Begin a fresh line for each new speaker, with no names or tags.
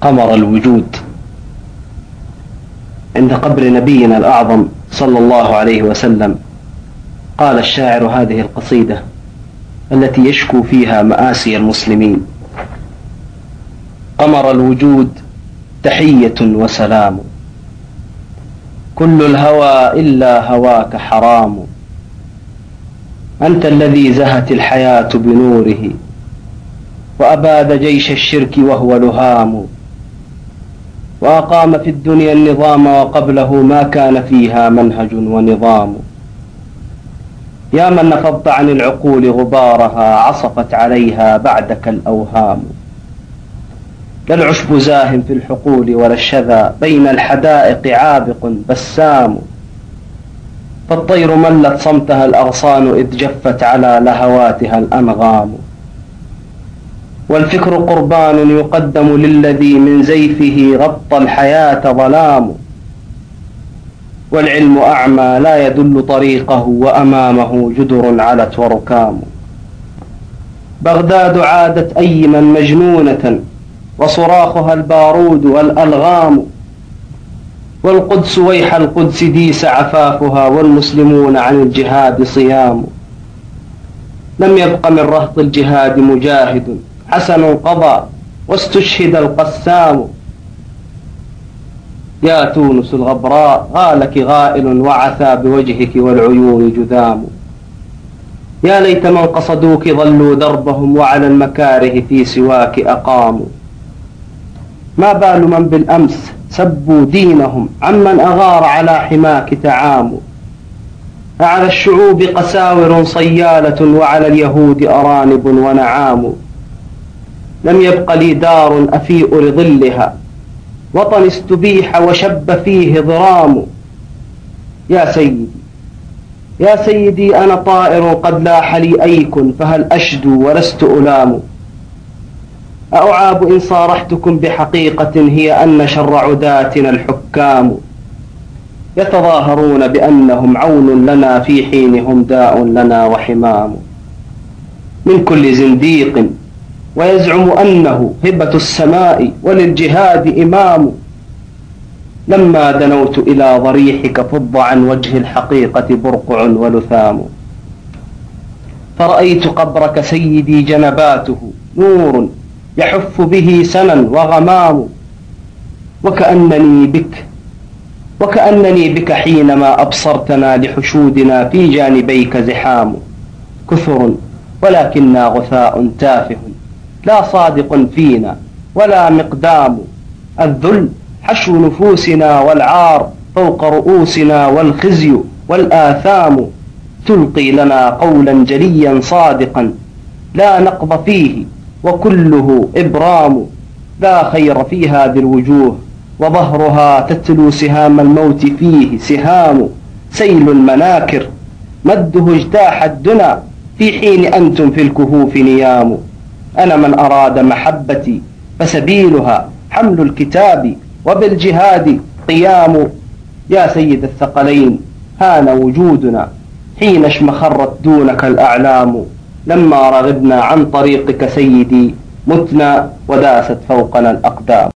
قمر الوجود عند قبر نبينا الأعظم صلى الله عليه وسلم. قال الشاعر هذه القصيدة التي يشكو فيها مآسي المسلمين قمر الوجود تحية وسلام. كل الهوى إلا هواك حرام. أنت الذي زهت الحياة بنوره وأباد جيش الشرك وهو لهام. وأقام في الدنيا النظام وقبله ما كان فيها منهج ونظام. يا من نفضت عن العقول غبارها عصفت عليها بعدك الأوهام. لا العشب زاهم في الحقول ولا الشذا بين الحدائق عابق بسام. فالطير ملت صمتها الأغصان إذ جفت على لهواتها الأنغام. والفكر قربان يقدم للذي من زيفه غطى الحياة ظلام. والعلم أعمى لا يدل طريقه وأمامه جدر علت وركام. بغداد عادت أيما مجنونة وصراخها البارود والألغام. والقدس ويح القدس ديس عفافها والمسلمون عن الجهاد صيام. لم يبق من رهط الجهاد مجاهد. حسن قضى واستشهد القسام. يا تونس الغبراء غالك غائل وعثى بوجهك والعيون جذام. يا ليت من قصدوك ظلوا دربهم وعلى المكاره في سواك أقاموا ما بال من بالأمس سبوا دينهم عمن أغار على حماك تعاموا أعلى الشعوب قساور صيالة وعلى اليهود أرانب ونعام. لم يبق لي دار أفيء لظلها. وطن استبيح وشب فيه ضرام يا سيدي يا سيدي أنا طائر قد لاح لي أيك فهل أشدو ولست ألام. أعاب إن صارحتكم بحقيقة هي أن شر عداتنا الحكام. يتظاهرون بأنهم عون لنا في حين هم داء لنا وحمام. من كل زنديق ويزعم أنه هبة السماء وللجهاد إمام. لما دنوت إلى ضريحك فض عن وجه الحقيقة برقع ولثام. فرأيت قبرك سيدي جنباته نور يحف به سنا وغمام. وكأنني بك وكأنني بك حينما أبصرتنا لحشودنا في جانبيك زحام. كثر ولكنا غثاء تافه. لا صادق فينا ولا مقدام. الذل حشو نفوسنا والعار فوق رؤوسنا والخزي والآثام. تلقي لنا قولا جليا صادقا لا نقض فيه وكله إبرام. لا خير في هذه الوجوه وظهرها تتلو سهام الموت فيه سهام. سيل المناكر مده اجتاح الدنا في حين أنتم في الكهوف نيام. أنا من أراد محبتي فسبيلها حمل الكتاب وبالجهاد قيام. يا سيد الثقلين هان وجودنا حين اشمخرت دونك الأعلام. لما رغبنا عن طريقك سيدي متنا وداست فوقنا الأقدام.